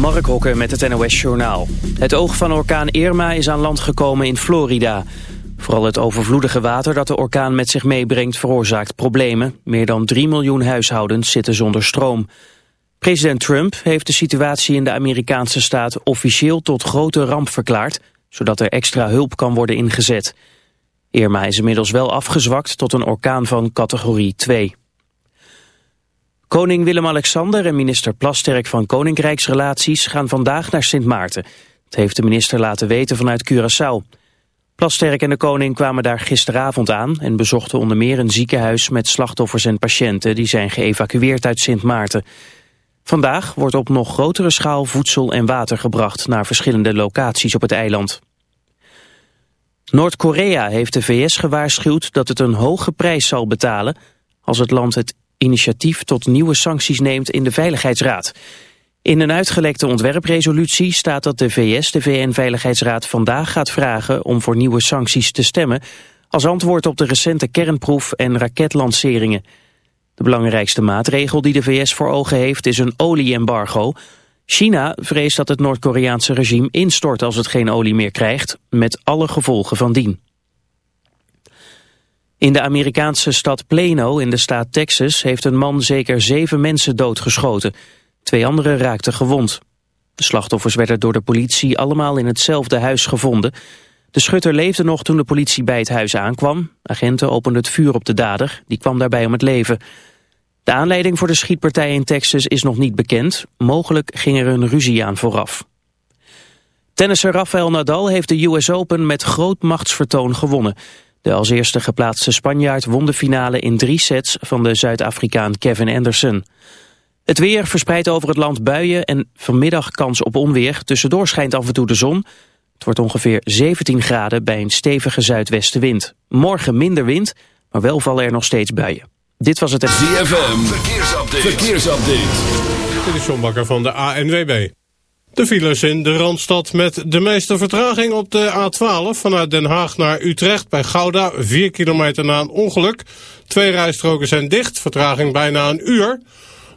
Mark Hokke met het NOS Journaal. Het oog van orkaan Irma is aan land gekomen in Florida. Vooral het overvloedige water dat de orkaan met zich meebrengt veroorzaakt problemen. Meer dan 3 miljoen huishoudens zitten zonder stroom. President Trump heeft de situatie in de Amerikaanse staat officieel tot grote ramp verklaard, zodat er extra hulp kan worden ingezet. Irma is inmiddels wel afgezwakt tot een orkaan van categorie 2. Koning Willem-Alexander en minister Plasterk van Koninkrijksrelaties gaan vandaag naar Sint Maarten. Dat heeft de minister laten weten vanuit Curaçao. Plasterk en de koning kwamen daar gisteravond aan en bezochten onder meer een ziekenhuis met slachtoffers en patiënten die zijn geëvacueerd uit Sint Maarten. Vandaag wordt op nog grotere schaal voedsel en water gebracht naar verschillende locaties op het eiland. Noord-Korea heeft de VS gewaarschuwd dat het een hoge prijs zal betalen als het land het initiatief tot nieuwe sancties neemt in de Veiligheidsraad. In een uitgelekte ontwerpresolutie staat dat de VS de VN-veiligheidsraad vandaag gaat vragen om voor nieuwe sancties te stemmen als antwoord op de recente kernproef en raketlanceringen. De belangrijkste maatregel die de VS voor ogen heeft is een olieembargo. China vreest dat het Noord-Koreaanse regime instort als het geen olie meer krijgt, met alle gevolgen van dien. In de Amerikaanse stad Plano in de staat Texas heeft een man zeker zeven mensen doodgeschoten. Twee anderen raakten gewond. De slachtoffers werden door de politie allemaal in hetzelfde huis gevonden. De schutter leefde nog toen de politie bij het huis aankwam. Agenten openden het vuur op de dader, die kwam daarbij om het leven. De aanleiding voor de schietpartij in Texas is nog niet bekend. Mogelijk ging er een ruzie aan vooraf. Tennisser Rafael Nadal heeft de US Open met groot machtsvertoon gewonnen. De als eerste geplaatste Spanjaard won de finale in drie sets van de Zuid-Afrikaan Kevin Anderson. Het weer verspreidt over het land buien en vanmiddag kans op onweer. Tussendoor schijnt af en toe de zon. Het wordt ongeveer 17 graden bij een stevige zuidwestenwind. Morgen minder wind, maar wel vallen er nog steeds buien. Dit was het... ZFM, verkeersupdate. verkeersupdate. Dit is John Bakker van de ANWB. De files in de Randstad met de meeste vertraging op de A12 vanuit Den Haag naar Utrecht bij Gouda, 4 kilometer na een ongeluk. Twee rijstroken zijn dicht, vertraging bijna een uur.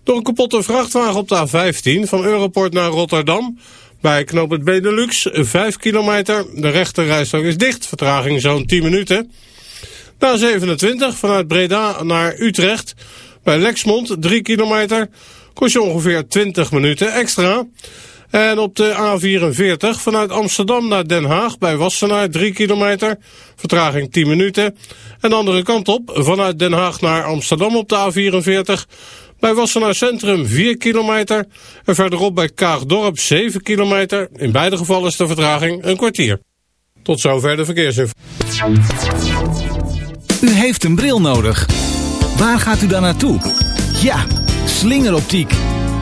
Door een kapotte vrachtwagen op de A15 van Europort naar Rotterdam. Bij knoop Benelux, 5 kilometer. De rechte rijstrook is dicht, vertraging zo'n 10 minuten. Na 27 vanuit Breda naar Utrecht. Bij Lexmond, 3 kilometer. Kost je ongeveer 20 minuten extra. En op de A44 vanuit Amsterdam naar Den Haag bij Wassenaar 3 kilometer. Vertraging 10 minuten. En de andere kant op vanuit Den Haag naar Amsterdam op de A44. Bij Wassenaar Centrum 4 kilometer. En verderop bij Kaagdorp 7 kilometer. In beide gevallen is de vertraging een kwartier. Tot zover de verkeersinformatie. U heeft een bril nodig. Waar gaat u dan naartoe? Ja, slingeroptiek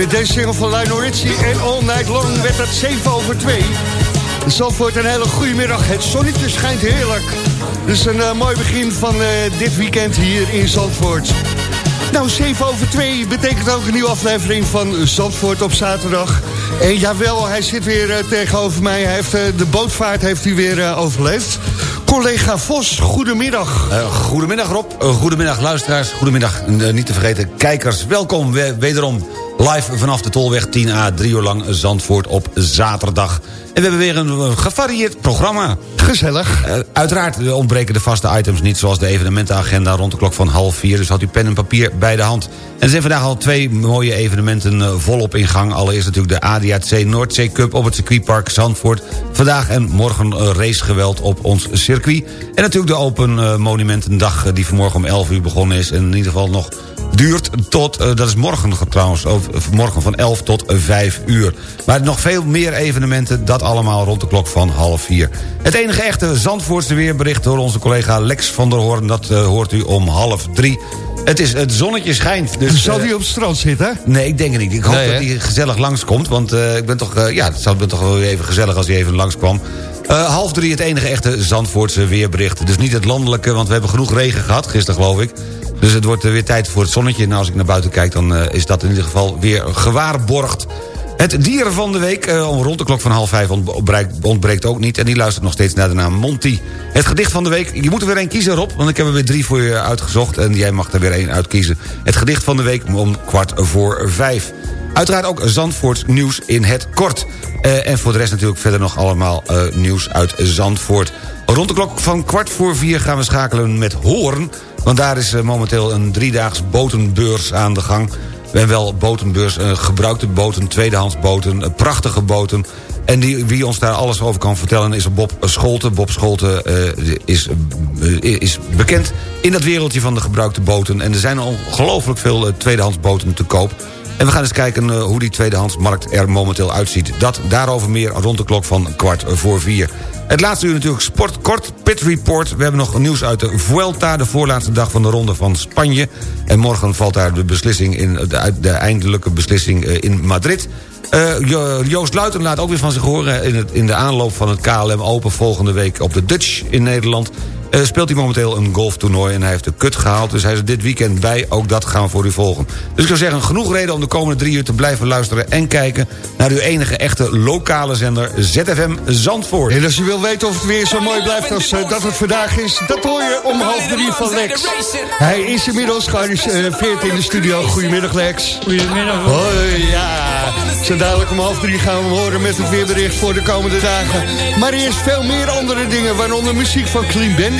Met deze single van Lionel Richie en All Night Long werd het 7 over 2. Zandvoort, een hele goede middag. Het zonnetje schijnt heerlijk. Dus een uh, mooi begin van uh, dit weekend hier in Zandvoort. Nou, 7 over 2 betekent ook een nieuwe aflevering van Zandvoort op zaterdag. En jawel, hij zit weer uh, tegenover mij. Hij heeft, de bootvaart heeft hij weer overleefd. Collega Vos, goedemiddag. goedemiddag Rob, goedemiddag luisteraars, goedemiddag niet te vergeten kijkers. Welkom wederom Live vanaf de Tolweg 10A, drie uur lang Zandvoort op zaterdag. En we hebben weer een gevarieerd programma. Gezellig. Uh, uiteraard ontbreken de vaste items niet... zoals de evenementenagenda rond de klok van half vier. Dus had u pen en papier bij de hand. En er zijn vandaag al twee mooie evenementen uh, volop in gang. Allereerst natuurlijk de ADAC Noordzee Cup op het circuitpark Zandvoort. Vandaag en morgen racegeweld op ons circuit. En natuurlijk de Open Monumentendag die vanmorgen om 11 uur begonnen is. En in ieder geval nog duurt tot, dat is morgen trouwens, morgen van 11 tot 5 uur. Maar nog veel meer evenementen, dat allemaal rond de klok van half 4. Het enige echte Zandvoortse weerbericht door onze collega Lex van der Hoorn... dat hoort u om half 3 het, is, het zonnetje schijnt. Dus, Zal hij op het strand zitten? Nee, ik denk het niet. Ik hoop dat hij gezellig langskomt. Want uh, ik ben toch, uh, ja, het zou toch wel even gezellig als hij even langskwam. Uh, half drie het enige echte Zandvoortse weerbericht. Dus niet het landelijke, want we hebben genoeg regen gehad, gisteren geloof ik. Dus het wordt weer tijd voor het zonnetje. En als ik naar buiten kijk, dan is dat in ieder geval weer gewaarborgd. Het dieren van de week, uh, om rond de klok van half vijf ontbreekt, ook niet. En die luistert nog steeds naar de naam Monty. Het gedicht van de week, je moet er weer één kiezen Rob. Want ik heb er weer drie voor je uitgezocht. En jij mag er weer één uitkiezen. Het gedicht van de week om kwart voor vijf. Uiteraard ook Zandvoorts nieuws in het kort. En voor de rest natuurlijk verder nog allemaal nieuws uit Zandvoort. Rond de klok van kwart voor vier gaan we schakelen met Hoorn. Want daar is momenteel een driedaags botenbeurs aan de gang en wel botenbeurs, uh, gebruikte boten, tweedehands boten, uh, prachtige boten. En die, wie ons daar alles over kan vertellen is Bob Scholte. Bob Scholte is, is bekend in dat wereldje van de gebruikte boten. En er zijn ongelooflijk veel tweedehands boten te koop. En we gaan eens kijken hoe die tweedehandsmarkt er momenteel uitziet. Dat daarover meer rond de klok van kwart voor vier. Het laatste uur natuurlijk sport kort, Pit Report. We hebben nog nieuws uit de Vuelta, de voorlaatste dag van de ronde van Spanje. En morgen valt daar de beslissing in, de, de eindelijke beslissing eh, in Madrid. Uh, Joost Luiten laat ook weer van zich horen in, het, in de aanloop van het KLM Open volgende week op de Dutch in Nederland. Uh, speelt hij momenteel een golftoernooi en hij heeft de kut gehaald. Dus hij is dit weekend bij. Ook dat gaan we voor u volgen. Dus ik zou zeggen, genoeg reden om de komende drie uur te blijven luisteren... en kijken naar uw enige echte lokale zender ZFM Zandvoort. En als u wil weten of het weer zo mooi blijft als uh, dat het vandaag is... dat hoor je om half drie van Lex. Hij is inmiddels gearriveerd in de studio. Goedemiddag Lex. Goedemiddag. Hoi, ja. Zo dadelijk om half drie gaan we horen met het weerbericht voor de komende dagen. Maar eerst veel meer andere dingen, waaronder muziek van Clean Bandit.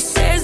the keep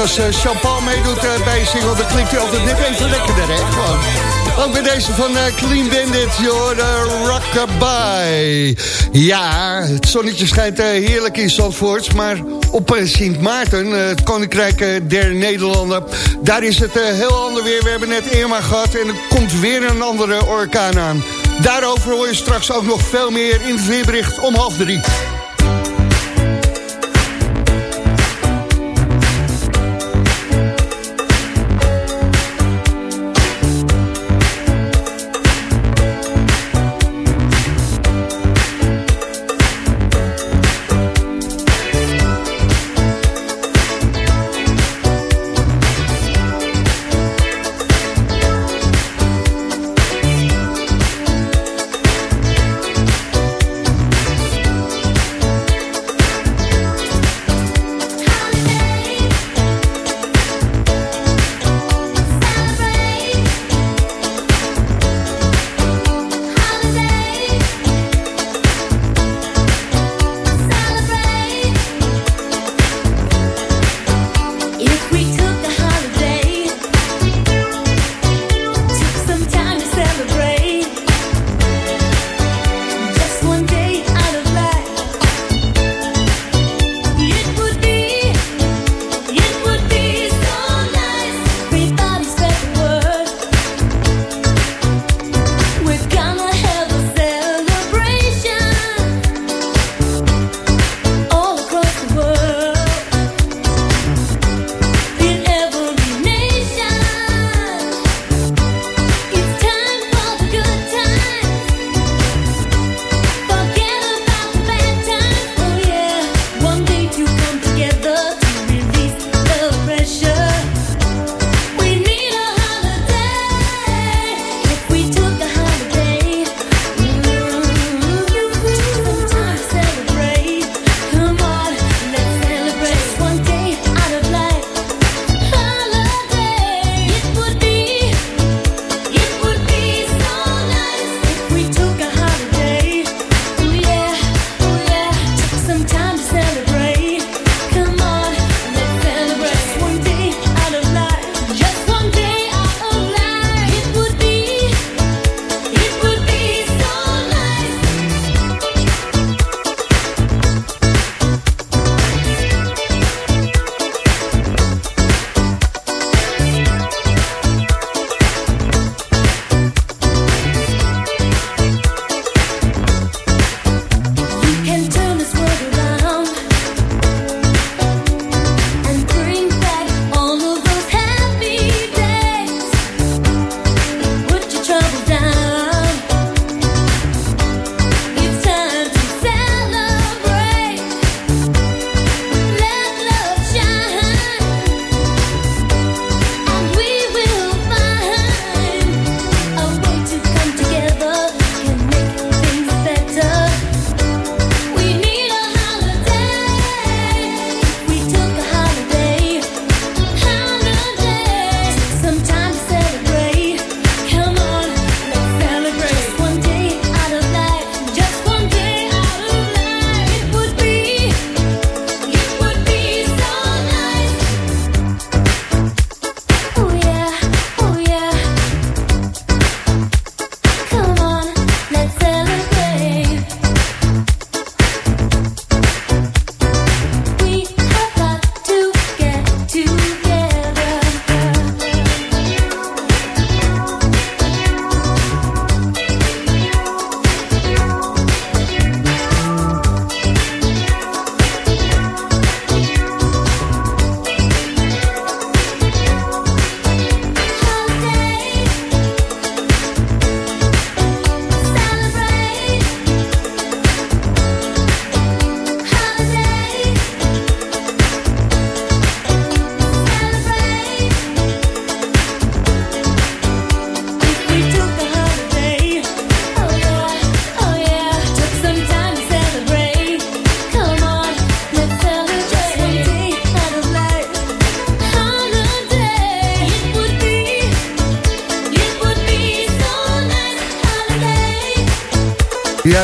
Als eh, Jean-Paul meedoet eh, bij single, dan klinkt hij altijd net even lekkerder, hè? Gewoon. Ook bij deze van eh, Clean Bandit, joh, de Rockabye. Ja, het zonnetje schijnt heerlijk in Zandvoort, maar op Sint Maarten, het Koninkrijk der Nederlanden, daar is het heel ander weer. We hebben net Irma gehad en er komt weer een andere orkaan aan. Daarover hoor je straks ook nog veel meer in het weerbericht om half drie.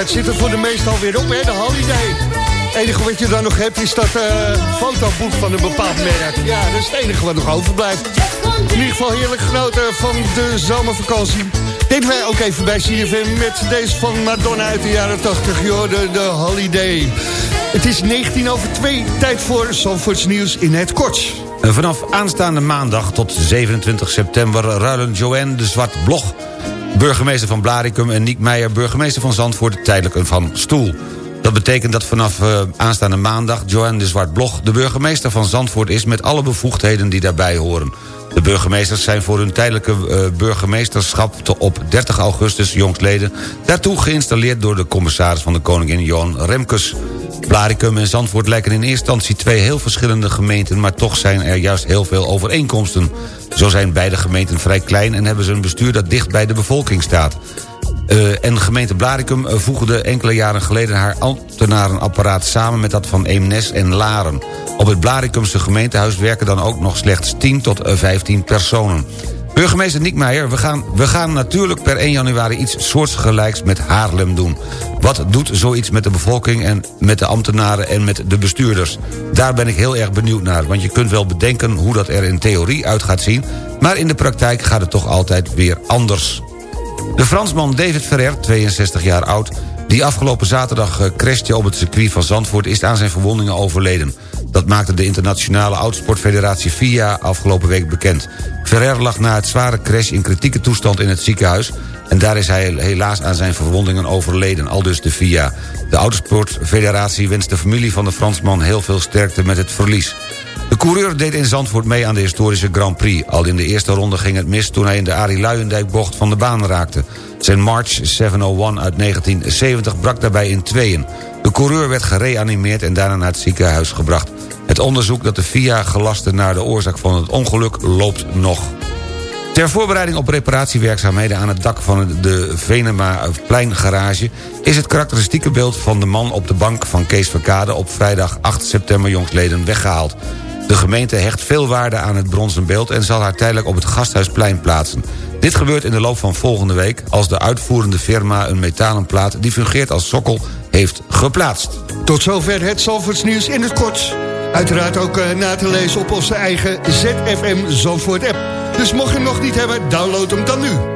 Het zit er voor de meesten alweer op, hè, de holiday. Het enige wat je dan nog hebt is dat uh, fotoboek van een bepaald merk. Ja, dat is het enige wat nog overblijft. In ieder geval heerlijk genoten van de zomervakantie. Deden wij ook even bij CFM met deze van Madonna uit de jaren 80. Joh, de, de Holiday. Het is 19 over 2, tijd voor Zandvoorts nieuws in het kort. Vanaf aanstaande maandag tot 27 september ruilen Joanne de Zwart-Blog... burgemeester van Blaricum en Niek Meijer, burgemeester van Zandvoort... tijdelijk van stoel. Dat betekent dat vanaf uh, aanstaande maandag Joanne de Zwart-Blog... de burgemeester van Zandvoort is met alle bevoegdheden die daarbij horen. De burgemeesters zijn voor hun tijdelijke uh, burgemeesterschap... op 30 augustus jongstleden daartoe geïnstalleerd... door de commissaris van de Koningin Johan Remkes. Blaricum en Zandvoort lijken in eerste instantie twee heel verschillende gemeenten... maar toch zijn er juist heel veel overeenkomsten. Zo zijn beide gemeenten vrij klein en hebben ze een bestuur dat dicht bij de bevolking staat. Uh, en gemeente Blaricum voegde enkele jaren geleden haar ambtenarenapparaat samen met dat van Eemnes en Laren. Op het Blaricumse gemeentehuis werken dan ook nog slechts 10 tot 15 personen. Burgemeester Niek Meijer, we gaan, we gaan natuurlijk per 1 januari iets soortgelijks met Haarlem doen. Wat doet zoiets met de bevolking en met de ambtenaren en met de bestuurders? Daar ben ik heel erg benieuwd naar, want je kunt wel bedenken hoe dat er in theorie uit gaat zien... maar in de praktijk gaat het toch altijd weer anders. De Fransman David Ferrer, 62 jaar oud... die afgelopen zaterdag eh, crashte op het circuit van Zandvoort... is aan zijn verwondingen overleden. Dat maakte de internationale oudsportfederatie FIA afgelopen week bekend. Ferrer lag na het zware crash in kritieke toestand in het ziekenhuis... en daar is hij helaas aan zijn verwondingen overleden, aldus de FIA. De Autosportfederatie wenst de familie van de Fransman heel veel sterkte met het verlies. De coureur deed in Zandvoort mee aan de historische Grand Prix. Al in de eerste ronde ging het mis toen hij in de Arie Luijendijk-bocht van de baan raakte. Zijn March 701 uit 1970 brak daarbij in tweeën. De coureur werd gereanimeerd en daarna naar het ziekenhuis gebracht. Het onderzoek dat de FIA gelaste naar de oorzaak van het ongeluk loopt nog. Ter voorbereiding op reparatiewerkzaamheden aan het dak van de Venema Pleingarage... is het karakteristieke beeld van de man op de bank van Kees Verkade... op vrijdag 8 september jongsleden weggehaald. De gemeente hecht veel waarde aan het bronzen beeld... en zal haar tijdelijk op het Gasthuisplein plaatsen. Dit gebeurt in de loop van volgende week... als de uitvoerende firma een metalen plaat... die fungeert als sokkel, heeft geplaatst. Tot zover het Zalvoorts nieuws in het kort. Uiteraard ook uh, na te lezen op onze eigen ZFM Zandvoort app. Dus mocht je hem nog niet hebben, download hem dan nu.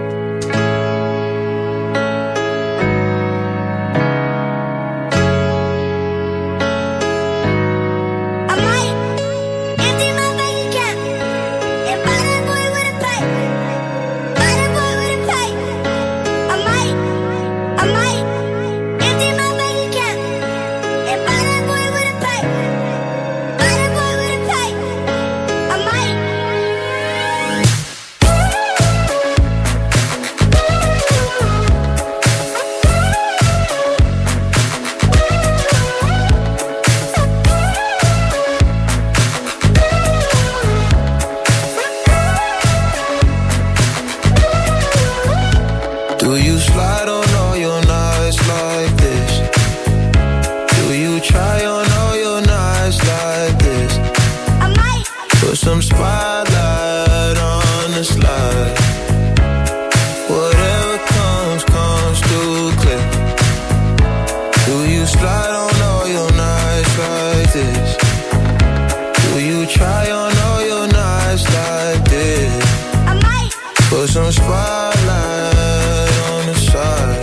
some spotlight on the side.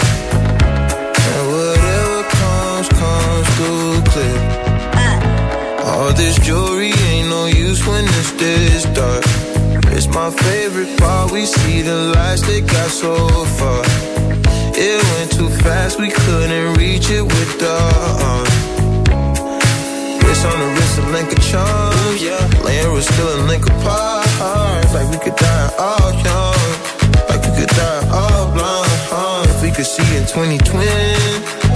And whatever comes, comes through clear. Uh. All this jewelry ain't no use when it's this dark. It's my favorite part. We see the lights that got so far. It went too fast, we couldn't reach it with the arm. Wrist on the wrist, a link of charms. Yeah. Laying was still a link apart like we could die all young, like we could die all blind. Huh? If we could see in 2020,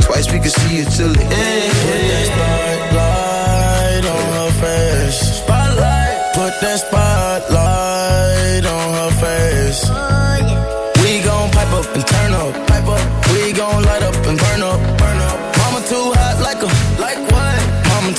twice we could see it till the end. Put that spotlight on her face. Spotlight. Put that spotlight on her face. Oh, we gon' pipe up and turn up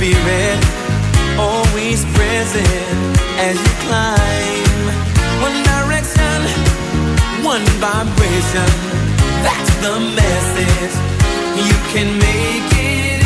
spirit always present as you climb. One direction, one vibration. That's the message. You can make it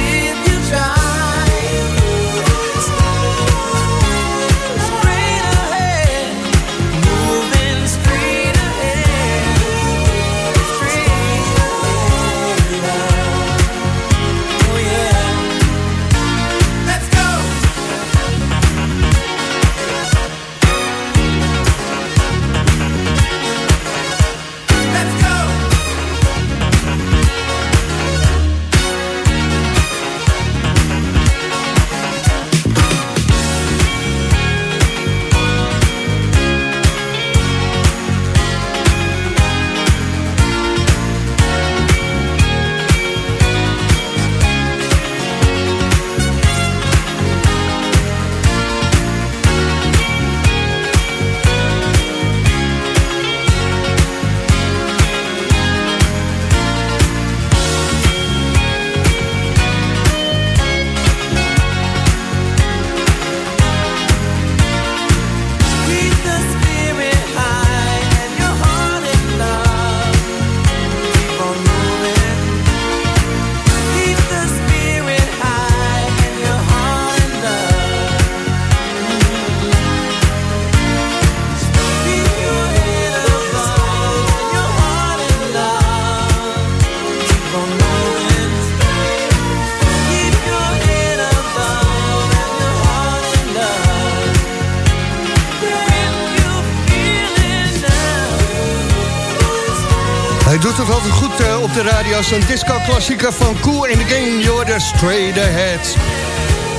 Hij doet het altijd goed eh, op de radio. Zo'n disco-klassieker van Cool in the Game. You're the straight ahead.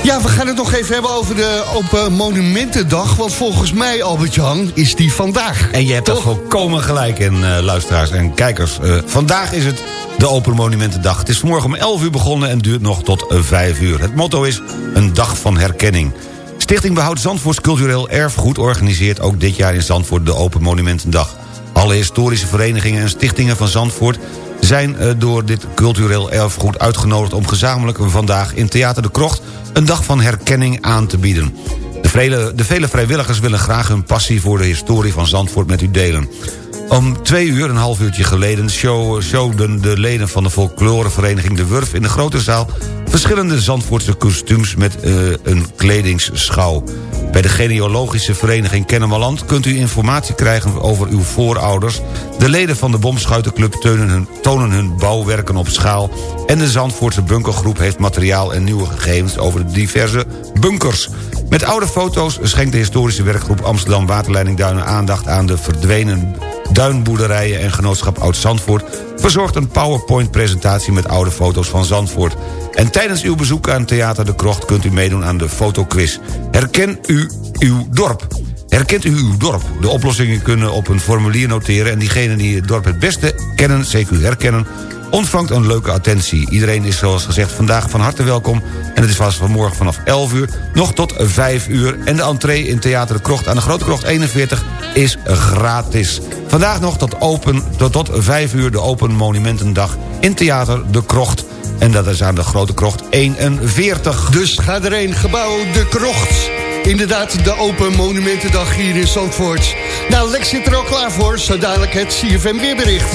Ja, we gaan het nog even hebben over de Open Monumentendag. Want volgens mij, Albert-Jan, is die vandaag. En je hebt er volkomen gelijk in, eh, luisteraars en kijkers. Eh, vandaag is het de Open Monumentendag. Het is vanmorgen om 11 uur begonnen en duurt nog tot eh, 5 uur. Het motto is een dag van herkenning. Stichting Behoud Zandvoorts Cultureel Erfgoed organiseert ook dit jaar in Zandvoort de Open Monumentendag. Alle historische verenigingen en stichtingen van Zandvoort zijn eh, door dit cultureel erfgoed uitgenodigd... om gezamenlijk vandaag in Theater de Krocht... een dag van herkenning aan te bieden. De vele, de vele vrijwilligers willen graag hun passie voor de historie van Zandvoort met u delen. Om twee uur, een half uurtje geleden... show, showden de leden van de folklorevereniging De Wurf... in de grote zaal verschillende Zandvoortse kostuums met uh, een kledingsschouw. Bij de genealogische vereniging Kennemerland kunt u informatie krijgen over uw voorouders. De leden van de Bomschuitenclub tonen hun, tonen hun bouwwerken op schaal... en de Zandvoortse bunkergroep heeft materiaal en nieuwe gegevens over de diverse bunkers. Met oude foto's schenkt de historische werkgroep Amsterdam Waterleiding Duinen aandacht aan de verdwenen duinboerderijen en genootschap Oud-Zandvoort... verzorgt een PowerPoint-presentatie met oude foto's van Zandvoort. En tijdens uw bezoek aan Theater de Krocht kunt u meedoen aan de fotoquiz. Herken u uw dorp? Herkent u uw dorp? De oplossingen kunnen op een formulier noteren... en diegenen die het dorp het beste kennen, CQ herkennen ontvangt een leuke attentie. Iedereen is zoals gezegd vandaag van harte welkom... en het is vast vanmorgen vanaf 11 uur nog tot 5 uur... en de entree in Theater de Krocht aan de Grote Krocht 41 is gratis. Vandaag nog tot, open, tot, tot 5 uur de Open Monumentendag in Theater de Krocht... En dat is aan de Grote Krocht 41. Dus ga erheen, gebouw De Krocht. Inderdaad, de Open Monumentendag hier in Zandvoort. Nou, Lex zit er al klaar voor, zo dadelijk het CFM weerbericht.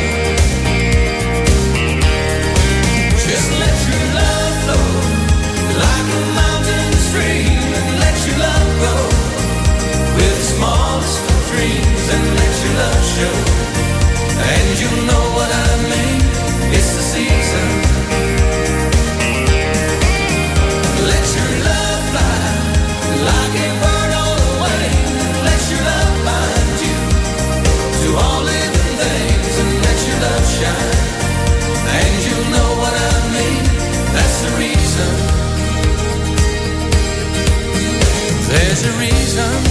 Dreams, and let your love show. And you know what I mean. It's the season. Let your love fly like a bird on the wing. Let your love bind you to all living things, and let your love shine. And you know what I mean. That's the reason. There's a reason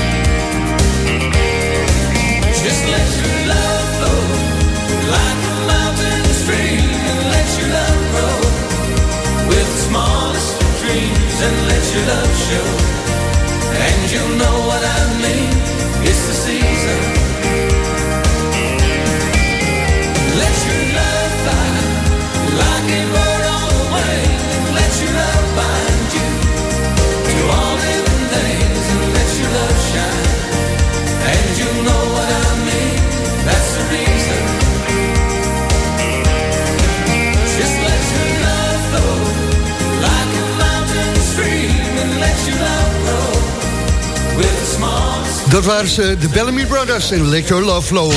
Dat ze, de Bellamy Brothers en Let Your Love Flow.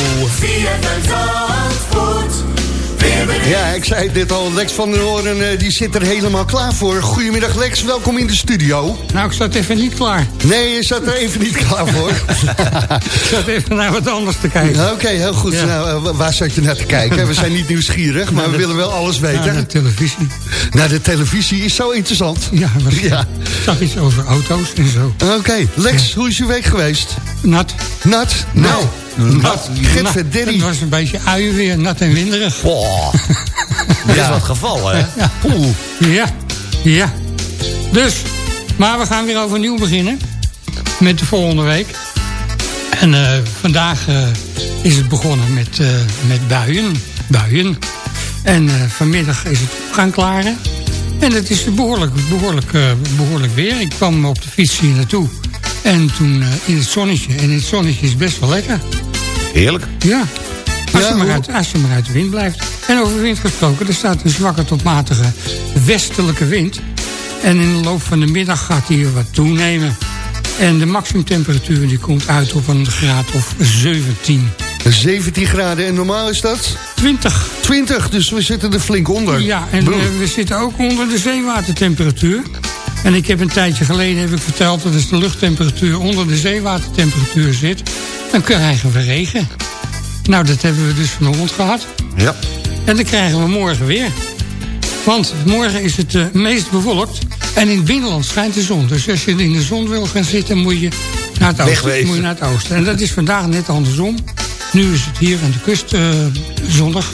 Ja, ik zei dit al, Lex van der Hoorn eh, die zit er helemaal klaar voor. Goedemiddag Lex, welkom in de studio. Nou, ik zat even niet klaar. Nee, je zat er even niet klaar voor. ik zat even naar wat anders te kijken. Oké, heel goed. Ja. Nou, eh, waar zat je naar te kijken? We zijn niet nieuwsgierig, maar Naar we de- willen wel alles weten. Naar de televisie. Nou, de televisie is zo interessant. Ja, was, Ja. zag iets over auto's en zo. Oké, Lex, hoe is je week geweest? Nat. Nat? Nou, nat. Het was een beetje uien weer, nat en winderig. Dat is wat gevallen, hè? Ja. Oeh. Ja, ja. Dus, maar we gaan weer overnieuw beginnen. Met de volgende week. En eh, vandaag eh, is het begonnen met, eh, met buien. Buien. En vanmiddag is het gaan klaren. En het is behoorlijk, behoorlijk, eh, behoorlijk weer. Ik kwam op de fiets hier naartoe. En toen in het zonnetje. En in het zonnetje is best wel lekker. Heerlijk. Ja. Als, je maar uit, als je maar uit de wind blijft. En over wind gesproken, er staat een zwakke tot matige westelijke wind. En in de loop van de middag gaat die wat toenemen. En de maximumtemperatuur die komt uit op een graad of 17. 17 graden en normaal is dat? 20. 20, dus we zitten er flink onder. Ja, en eh, we zitten ook onder de zeewatertemperatuur. En ik heb een tijdje geleden heb ik verteld... dat als de luchttemperatuur onder de zeewatertemperatuur zit... dan krijgen we regen. Nou, dat hebben we dus vanochtend gehad. Ja. En dan krijgen we morgen weer. Want morgen is het eh, meest bewolkt. En in het binnenland schijnt de zon. Dus als je in de zon wil gaan zitten, moet je naar het oosten. Moet je naar het oosten. En dat is vandaag net andersom. Nu is het hier aan de kust eh, zonnig.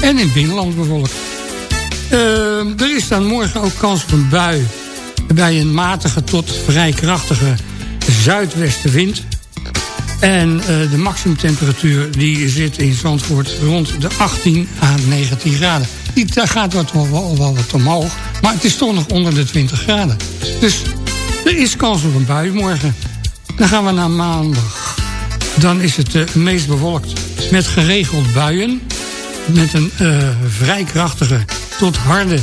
En in het binnenland bewolkt. Eh, er is dan morgen ook kans op een bui. Bij een matige tot vrij krachtige zuidwestenwind. En eh, de maximumtemperatuur die zit in Zandvoort rond de 18 à 19 graden. Die daar gaat wat, wel, wel, wat omhoog, maar het is toch nog onder de 20 graden. Dus er is kans op een bui morgen. Dan gaan we naar maandag. Dan is het eh, meest bewolkt met geregeld buien. Met een eh, vrij krachtige tot harde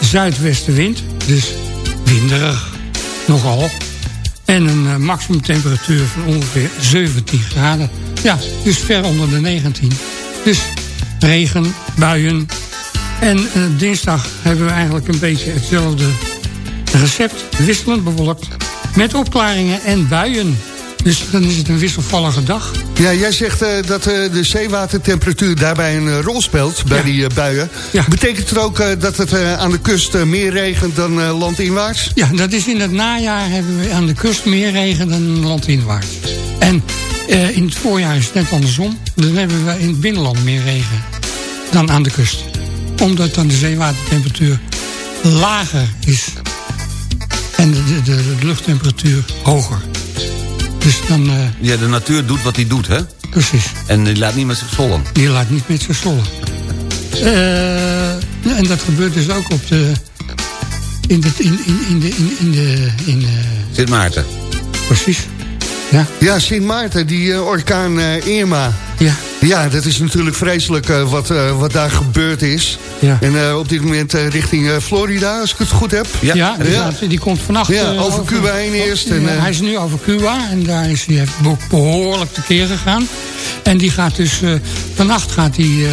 zuidwestenwind. Dus winderig nogal. En een eh, maximumtemperatuur van ongeveer 17 graden. Ja, dus ver onder de 19. Dus regen, buien. En eh, dinsdag hebben we eigenlijk een beetje hetzelfde recept. Wisselend bewolkt. Met opklaringen en buien. Dus dan is het een wisselvallige dag. Ja, jij zegt eh, dat eh, de zeewatertemperatuur daarbij een eh, rol speelt, bij Ja. die buien. Betekent het ook dat het aan de kust meer regent dan landinwaarts? Ja, dat is in het najaar hebben we aan de kust meer regen dan landinwaarts. En in het voorjaar is het net andersom. Dan hebben we in het binnenland meer regen dan aan de kust. Omdat dan de zeewatertemperatuur lager is. En de, de luchttemperatuur hoger. Dus dan, eh, Ja, de natuur doet wat hij doet, hè? precies. En die laat niet met zich zollen. Die laat niet met zich zollen. Eh, en dat gebeurt dus ook op de... In de... In, in, in de, in, in de in, eh, Sint Maarten. precies. Ja. Ja, Sint Maarten, die orkaan eh, Irma. Ja. Ja, dat is natuurlijk vreselijk eh, wat, eh, wat daar gebeurd is. Ja. En eh, op dit moment eh, richting eh, Florida, als ik het goed heb. Ja, die, komt vannacht... Ja, eh, over Cuba heen eerst. En, eh, hij is nu over Cuba en daar is hij behoorlijk tekeer gegaan. En die gaat dus... eh, vannacht gaat hij eh,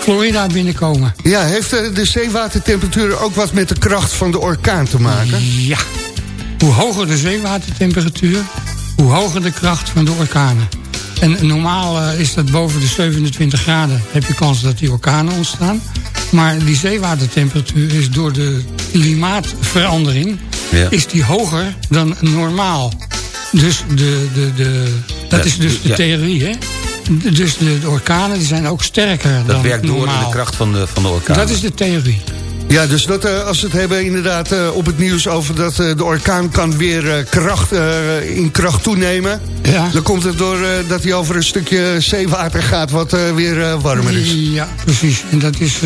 Florida binnenkomen. Ja, heeft de zeewatertemperatuur ook wat met de kracht van de orkaan te maken? Ja. Hoe hoger de zeewatertemperatuur, hoe hoger de kracht van de orkanen. En normaal eh, is dat boven de 27 graden heb je kans dat die orkanen ontstaan. Maar die zeewatertemperatuur is door de klimaatverandering... Ja. is die hoger dan normaal. Dus de, de, de, dat Ja, is dus de ja. theorie, hè? Dus de, de orkanen die zijn ook sterker Dat dan werkt door in normaal. de kracht van de, van de orkaan. Dat is de theorie. Ja, dus dat, eh, als we het hebben inderdaad eh, op het nieuws over dat eh, de orkaan kan weer kracht, in kracht toenemen. Ja. Dan komt het door dat hij over een stukje zeewater gaat wat weer warmer is. Ja, precies. En dat is,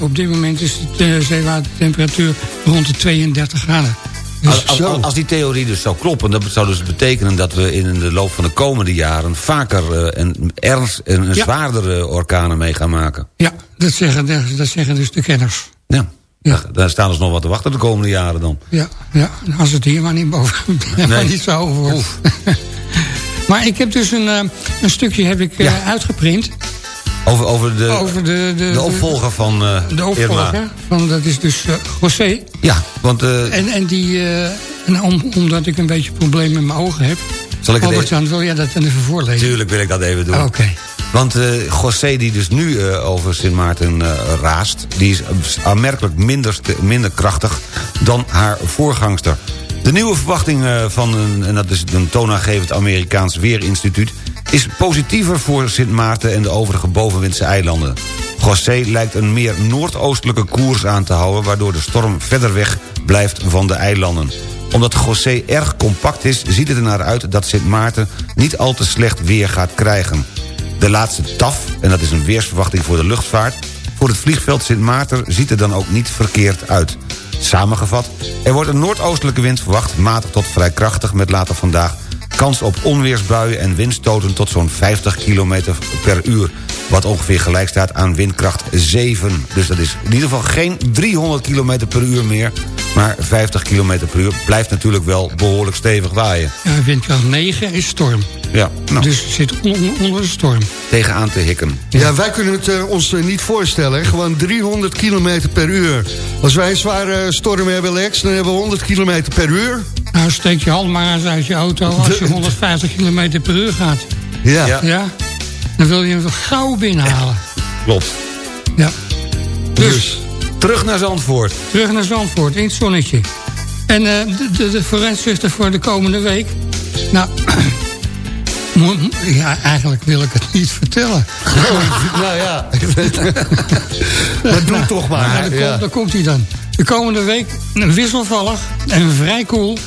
op dit moment is de uh, zeewatertemperatuur rond de 32 graden. Dus Als, als, als die theorie dus zou kloppen, dat zou dus betekenen dat we in de loop van de komende jaren vaker eh, en ernst en Ja. zwaardere orkanen mee gaan maken. Ja, dat zeggen, dat zeggen dus de kenners. Ja. Daar, daar staan dus nog wat te wachten de komende jaren dan. Ja, ja als het hier maar niet boven maar Nee. niet zo wordt. maar ik heb dus een, eh, een stukje heb ik, eh, Ja. uitgeprint. Over, over, de, over de, de, de opvolger van eh De opvolger, Irma. van, dat is dus eh, José. Ja, want eh, En, en die, eh, en om, omdat ik een beetje problemen met mijn ogen heb... Zal ik het wil jij dat even voorlezen? Tuurlijk wil ik dat even doen. Oké. Want eh José die dus nu eh, over Sint Maarten eh, raast... die is aanmerkelijk minder, minder krachtig dan haar voorgangster. De nieuwe verwachting van een, en dat is een toonaangevend Amerikaans weerinstituut... is positiever voor Sint Maarten en de overige bovenwindse eilanden. José lijkt een meer noordoostelijke koers aan te houden... waardoor de storm verder weg blijft van de eilanden omdat José erg compact is, ziet het er naar uit dat Sint Maarten niet al te slecht weer gaat krijgen. De laatste TAF, en dat is een weersverwachting voor de luchtvaart... voor het vliegveld Sint Maarten ziet er dan ook niet verkeerd uit. Samengevat, er wordt een noordoostelijke wind verwacht... matig tot vrij krachtig met later vandaag kans op onweersbuien en windstoten tot zo'n 50 km per uur. Wat ongeveer gelijk staat aan windkracht 7. Dus dat is in ieder geval geen 300 km per uur meer... maar 50 km per uur blijft natuurlijk wel behoorlijk stevig waaien. Ja, windkracht 9 is storm. Ja, nou, Dus het zit on- onder de storm. tegenaan te hikken. Ja, wij kunnen het eh, ons eh, niet voorstellen. hè. Gewoon 300 km per uur. Als wij een zware storm hebben, Lex, dan hebben we 100 km per uur. Nou, steek je hand maar eens uit je auto als je 150 km per uur gaat. Ja. Ja. Ja? Dan wil je hem gauw binnenhalen. Klopt. Ja. Dus, terug naar Zandvoort. Terug naar Zandvoort, in het zonnetje. En eh, de, de, de vooruitzichten voor de komende week. Nou, ja, eigenlijk wil ik het niet vertellen. nou ja. maar doe toch maar. Ja, daar, Ja. komt, daar komt hij dan. De komende week wisselvallig en vrij koel.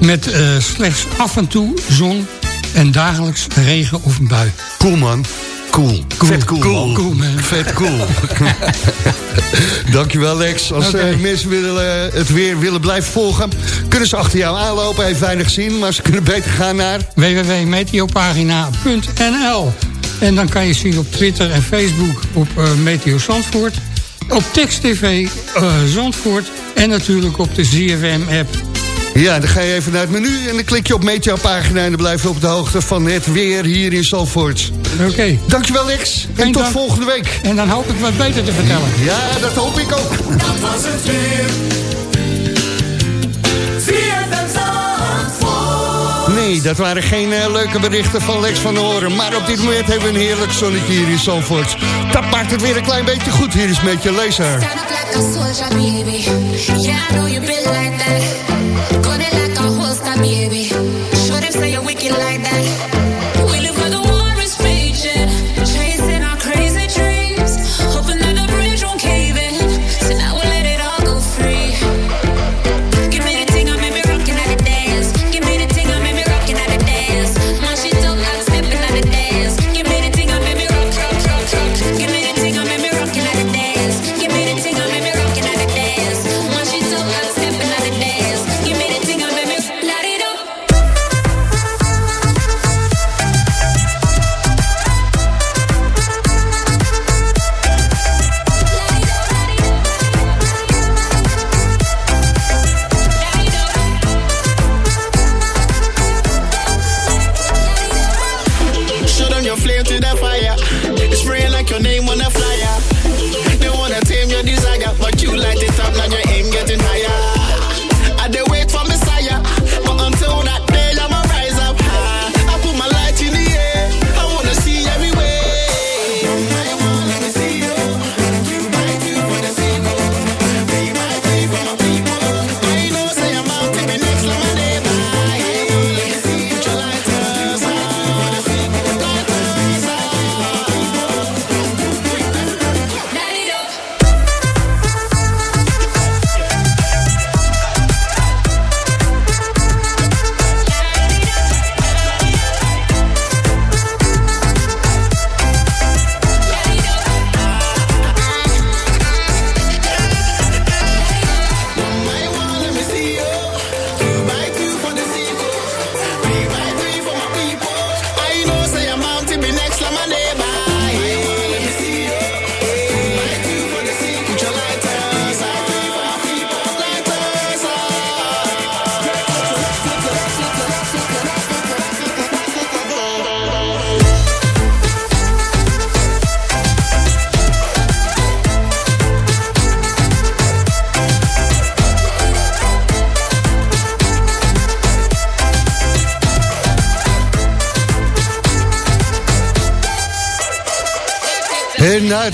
Met eh, slechts af en toe zon en dagelijks regen of een bui. Cool, man. Cool. Vet cool, Cool, man. cool, man. Vet cool. Dankjewel, Lex. Als eh, mensen willen, eh, het weer willen blijven volgen... kunnen ze achter jou aanlopen. Heeft weinig zin, maar ze kunnen beter gaan naar... www.meteopagina.nl En dan kan je zien op Twitter en Facebook op eh, Meteo Zandvoort. Op Text TV Zandvoort. En natuurlijk op de ZFM-app. Ja, dan ga je even naar het menu en dan klik je op Meteo-pagina... en dan blijf je op de hoogte van het weer hier in Zalvoort. Oké. Dankjewel, Lex. En Geen tot dank. volgende week. En dan hoop ik wat beter te vertellen. Ja, dat hoop ik ook. Dat was het weer. Zandvoort. Nee, dat waren geen eh, leuke berichten van Lex van Hoorn. Maar op dit moment hebben we een heerlijk zonnetje hier in Zalvoort. Dat maakt het weer een klein beetje goed. Hier is met je laser.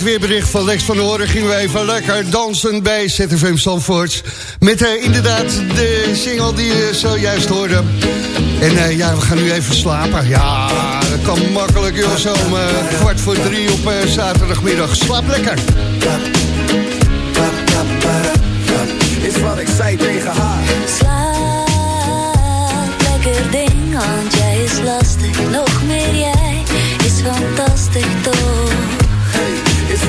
Het weerbericht van Lex van der Hoorn gingen we even lekker dansen bij ZFM Zandvoort. Met eh, inderdaad de single die je zojuist hoorde. En eh, ja, we gaan nu even slapen. Ja, dat kan makkelijk joh, zo om eh, kwart voor drie op zaterdagmiddag. Slaap lekker. Is wat ik zei tegen haar. Slaap, lekker ding, want jij is lastig. Nog meer jij is fantastisch toch?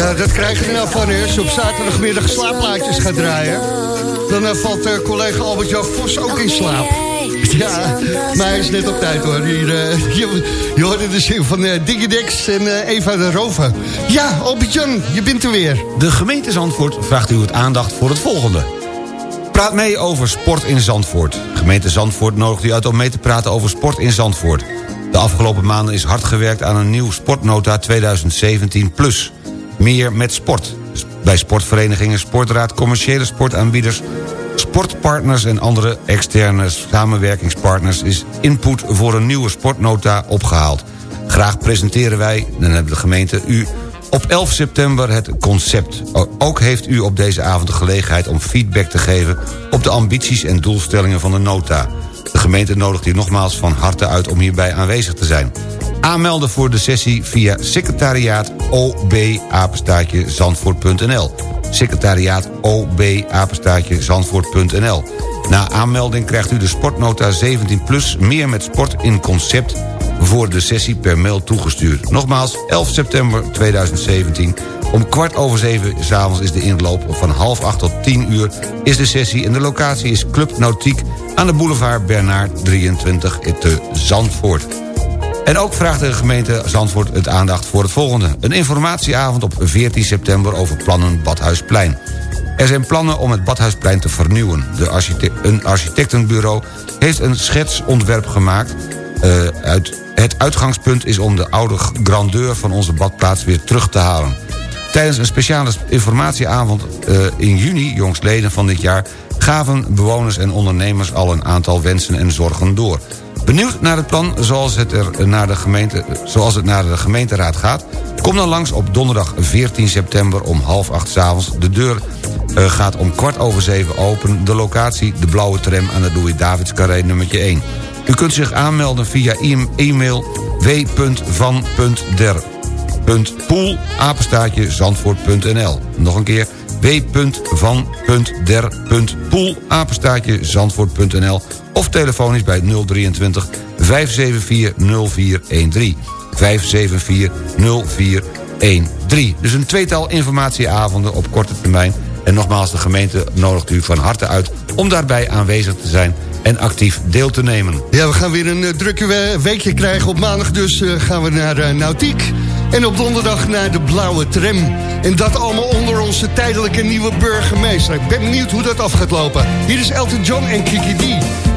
Ja, dat krijg je nou van je op zaterdagmiddag slaapplaatjes gaat draaien. Dan eh, valt eh, collega Albert-Jan Vos ook in slaap. Ja, maar hij is net op tijd hoor. Hier, eh, je, je hoorde de zin van uh, Diggy Dex en eh, Eva de Rover. Ja, Albert-Jan, je bent er weer. De gemeente Zandvoort vraagt u het aandacht voor het volgende. Praat mee over sport in Zandvoort. Gemeente Zandvoort nodigt u uit om mee te praten over sport in Zandvoort. De afgelopen maanden is hard gewerkt aan een nieuw sportnota 2017+. Plus. Meer met sport. Bij sportverenigingen, sportraad, commerciële sportaanbieders... sportpartners en andere externe samenwerkingspartners... is input voor een nieuwe sportnota opgehaald. Graag presenteren wij, dan hebben de gemeente, u op 11 september het concept. Ook heeft u op deze avond de gelegenheid om feedback te geven... op de ambities en doelstellingen van de nota. De gemeente nodigt u nogmaals van harte uit om hierbij aanwezig te zijn. Aanmelden voor de sessie via secretariaat OB apenstaartje zandvoort.nl. Secretariaat OB apenstaartje zandvoort.nl. Na aanmelding krijgt u de sportnota 17 plus meer met sport in concept voor de sessie per mail toegestuurd. Nogmaals, 11 september 2017. Om kwart over zeven s'avonds is de inloop. Van half acht tot tien uur is de sessie. En de locatie is Club Nautiek aan de boulevard Bernard 23 te Zandvoort. En ook vraagt de gemeente Zandvoort het aandacht voor het volgende. Een informatieavond op 14 september over plannen Badhuisplein. Er zijn plannen om het Badhuisplein te vernieuwen. De een architectenbureau heeft een schetsontwerp gemaakt... Uh, uit, het uitgangspunt is om de oude grandeur van onze badplaats weer terug te halen. Tijdens een speciale informatieavond uh, in juni, jongstleden van dit jaar... gaven bewoners en ondernemers al een aantal wensen en zorgen door. Benieuwd naar het plan zoals het, er naar de gemeente, zoals het naar de gemeenteraad gaat? Kom dan langs op donderdag 14 september om half acht s'avonds. De deur eh, gaat om kwart over zeven open. De locatie, de blauwe tram aan de Louis Davids Carré nummertje 1. U kunt zich aanmelden via e-mail w.van.der.poel.apenstaatjezandvoort.nl Nog een keer www.van.der.poelapenstaatjezandvoort.nl of telefonisch bij 023 574 0413. 574 0413. Dus een tweetal informatieavonden op korte termijn. En nogmaals, de gemeente nodigt u van harte uit om daarbij aanwezig te zijn en actief deel te nemen. Ja, we gaan weer een eh, drukke weekje krijgen. Op maandag dus eh, gaan we naar eh, Nautiek. En op donderdag naar de blauwe tram. En dat allemaal onder onze tijdelijke nieuwe burgemeester. Ik ben benieuwd hoe dat af gaat lopen. Hier is Elton John en Kiki Dee.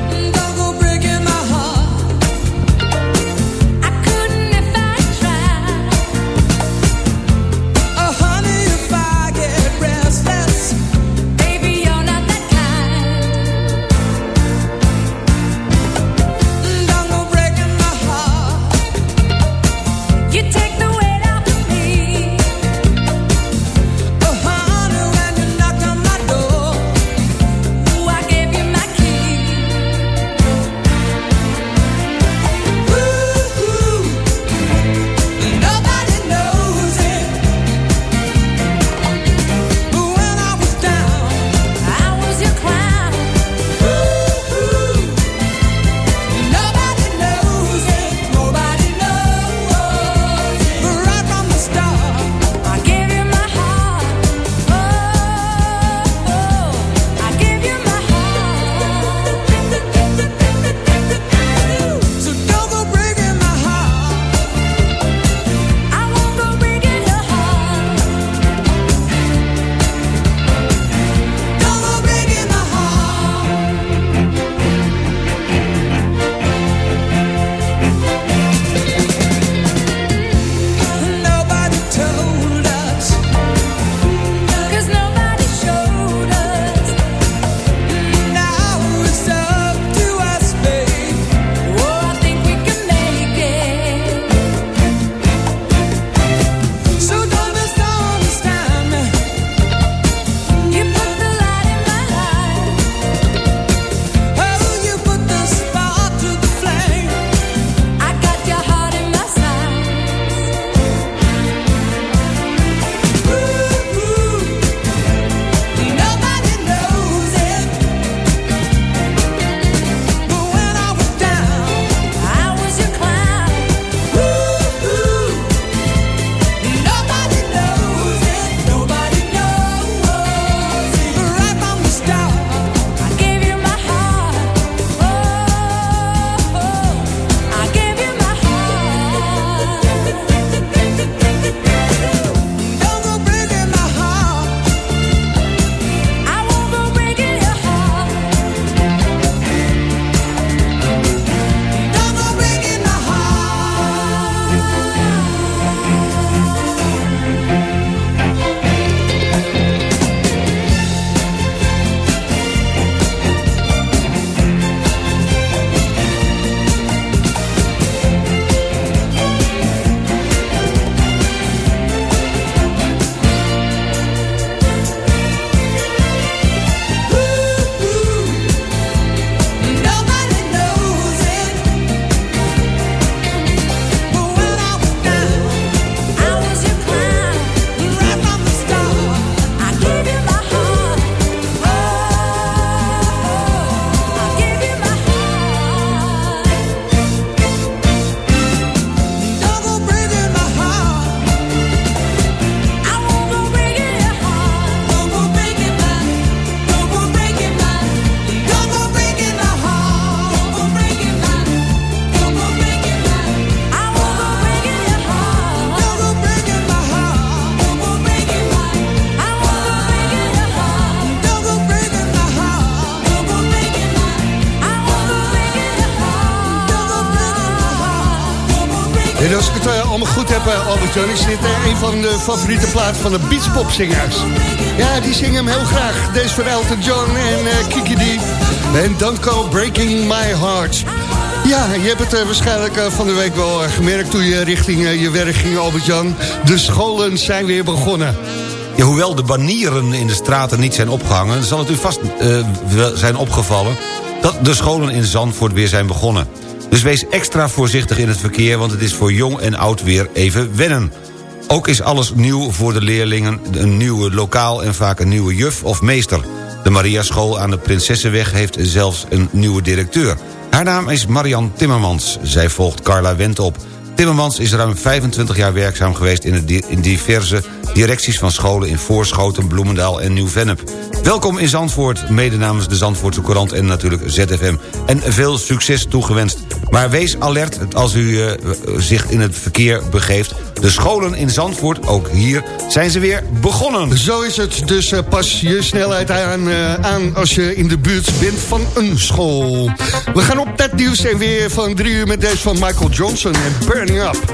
Albert-Jan, is eh, een van de favoriete plaatsen van de beatspopzingers? Ja, die zingen hem heel graag. Deze van Elton John en uh, Kiki D. En Danko Breaking My Heart. Ja, je hebt het eh, waarschijnlijk van de week wel gemerkt... toen je richting je werk ging, Albert-Jan. De scholen zijn weer begonnen. Hoewel de banieren in de straten niet zijn opgehangen... zal het u vast zijn opgevallen dat de scholen in Zandvoort weer zijn begonnen. Dus wees extra voorzichtig in het verkeer... want het is voor jong en oud weer even wennen. Ook is alles nieuw voor de leerlingen. Een nieuwe lokaal en vaak een nieuwe juf of meester. De Mariaschool aan de Prinsessenweg heeft zelfs een nieuwe directeur. Haar naam is Marian Timmermans. Zij volgt Carla Wendt op. Timmermans is ruim 25 jaar werkzaam geweest... in diverse directies van scholen in Voorschoten, Bloemendaal en Nieuw-Vennep. Welkom in Zandvoort, mede namens de Zandvoortse Courant en natuurlijk ZFM. En veel succes toegewenst. Maar wees alert als u eh, zich in het verkeer begeeft. De scholen in Zandvoort, ook hier, zijn ze weer begonnen. Zo is het, dus eh, pas je snelheid aan, eh, aan als je in de buurt bent van een school. We gaan op dat nieuws en weer van drie uur met deze van Michael Johnson en Burning Up.